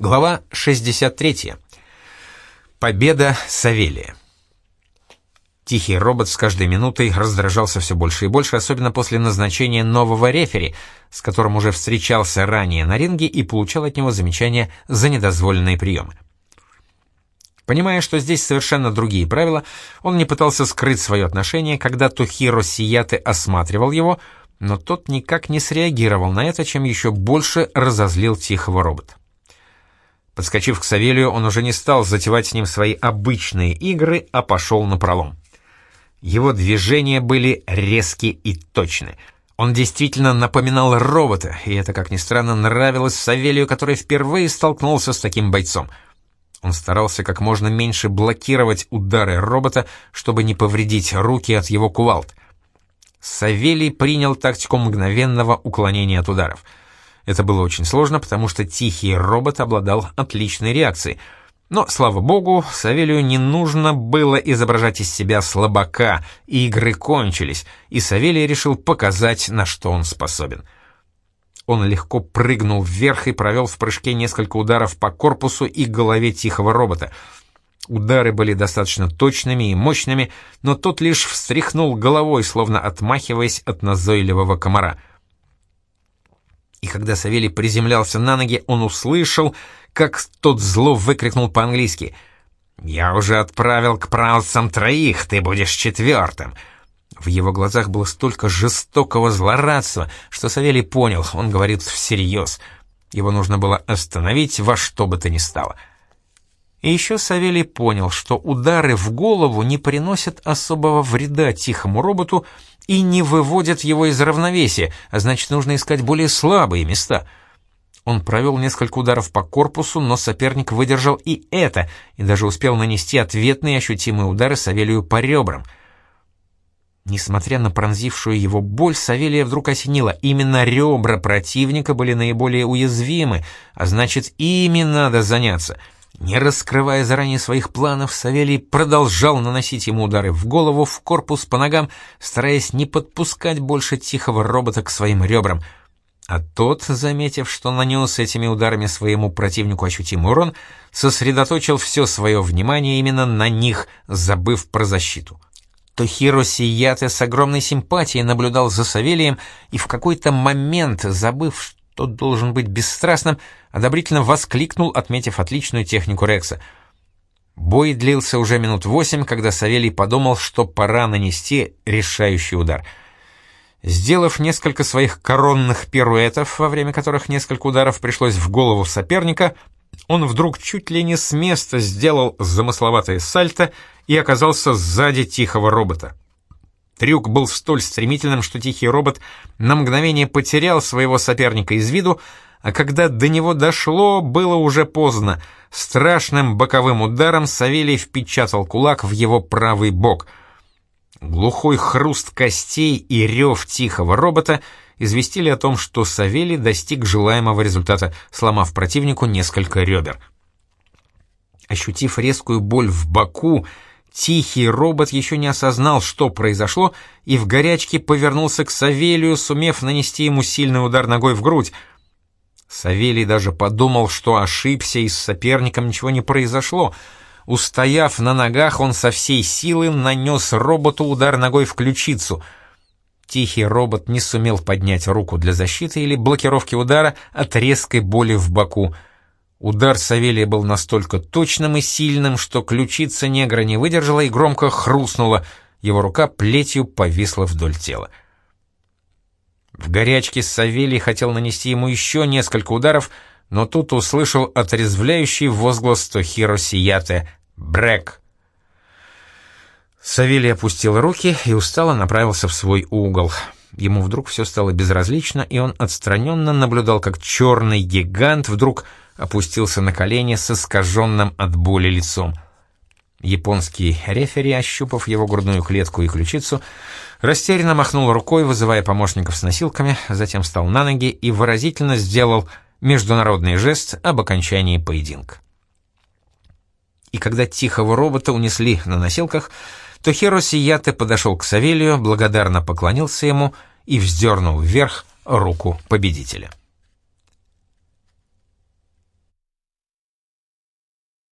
Глава 63. Победа Савелия. Тихий робот с каждой минутой раздражался все больше и больше, особенно после назначения нового рефери, с которым уже встречался ранее на ринге и получал от него замечания за недозволенные приемы. Понимая, что здесь совершенно другие правила, он не пытался скрыть свое отношение, когда Тухиро Сияте осматривал его, но тот никак не среагировал на это, чем еще больше разозлил тихого робота. Подскочив к Савелию, он уже не стал затевать с ним свои обычные игры, а пошел на пролом. Его движения были резкие и точны. Он действительно напоминал робота, и это, как ни странно, нравилось Савелию, который впервые столкнулся с таким бойцом. Он старался как можно меньше блокировать удары робота, чтобы не повредить руки от его кувалд. Савелий принял тактику мгновенного уклонения от ударов — это было очень сложно, потому что тихий робот обладал отличной реакцией. Но, слава богу, Савелию не нужно было изображать из себя слабака, игры кончились, и Савелий решил показать, на что он способен. Он легко прыгнул вверх и провел в прыжке несколько ударов по корпусу и голове тихого робота. Удары были достаточно точными и мощными, но тот лишь встряхнул головой, словно отмахиваясь от назойливого комара — и когда Савелий приземлялся на ноги, он услышал, как тот зло выкрикнул по-английски «Я уже отправил к праутцам троих, ты будешь четвертым!» В его глазах было столько жестокого злорадства, что Савелий понял, он говорит всерьез. Его нужно было остановить во что бы то ни стало. И еще Савелий понял, что удары в голову не приносят особого вреда тихому роботу, и не выводят его из равновесия, а значит, нужно искать более слабые места. Он провел несколько ударов по корпусу, но соперник выдержал и это, и даже успел нанести ответные ощутимые удары Савелию по ребрам. Несмотря на пронзившую его боль, Савелия вдруг осенила. Именно ребра противника были наиболее уязвимы, а значит, ими надо заняться — не раскрывая заранее своих планов, Савелий продолжал наносить ему удары в голову, в корпус, по ногам, стараясь не подпускать больше тихого робота к своим ребрам. А тот, заметив, что нанес этими ударами своему противнику ощутимый урон, сосредоточил все свое внимание именно на них, забыв про защиту. Тохиро Сияте с огромной симпатией наблюдал за Савелием и в какой-то момент, забыв, тот должен быть бесстрастным, одобрительно воскликнул, отметив отличную технику Рекса. Бой длился уже минут восемь, когда Савелий подумал, что пора нанести решающий удар. Сделав несколько своих коронных пируэтов, во время которых несколько ударов пришлось в голову соперника, он вдруг чуть ли не с места сделал замысловатое сальто и оказался сзади тихого робота. Трюк был столь стремительным, что тихий робот на мгновение потерял своего соперника из виду, а когда до него дошло, было уже поздно. Страшным боковым ударом Савелий впечатал кулак в его правый бок. Глухой хруст костей и рев тихого робота известили о том, что Савелий достиг желаемого результата, сломав противнику несколько ребер. Ощутив резкую боль в боку, Тихий робот еще не осознал, что произошло, и в горячке повернулся к Савелию, сумев нанести ему сильный удар ногой в грудь. Савелий даже подумал, что ошибся, и с соперником ничего не произошло. Устояв на ногах, он со всей силы нанес роботу удар ногой в ключицу. Тихий робот не сумел поднять руку для защиты или блокировки удара от резкой боли в боку — Удар Савелия был настолько точным и сильным, что ключица негра не выдержала и громко хрустнула, его рука плетью повисла вдоль тела. В горячке Савелий хотел нанести ему еще несколько ударов, но тут услышал отрезвляющий возглас Тохиро Сияте «Брэк!». Савелий опустил руки и устало направился в свой угол. Ему вдруг все стало безразлично, и он отстраненно наблюдал, как черный гигант вдруг опустился на колени с искаженным от боли лицом. Японский рефери, ощупав его грудную клетку и ключицу, растерянно махнул рукой, вызывая помощников с носилками, затем встал на ноги и выразительно сделал международный жест об окончании поединка. И когда тихого робота унесли на носилках, то Хиро Сияте подошел к Савелию, благодарно поклонился ему и вздернул вверх руку победителя.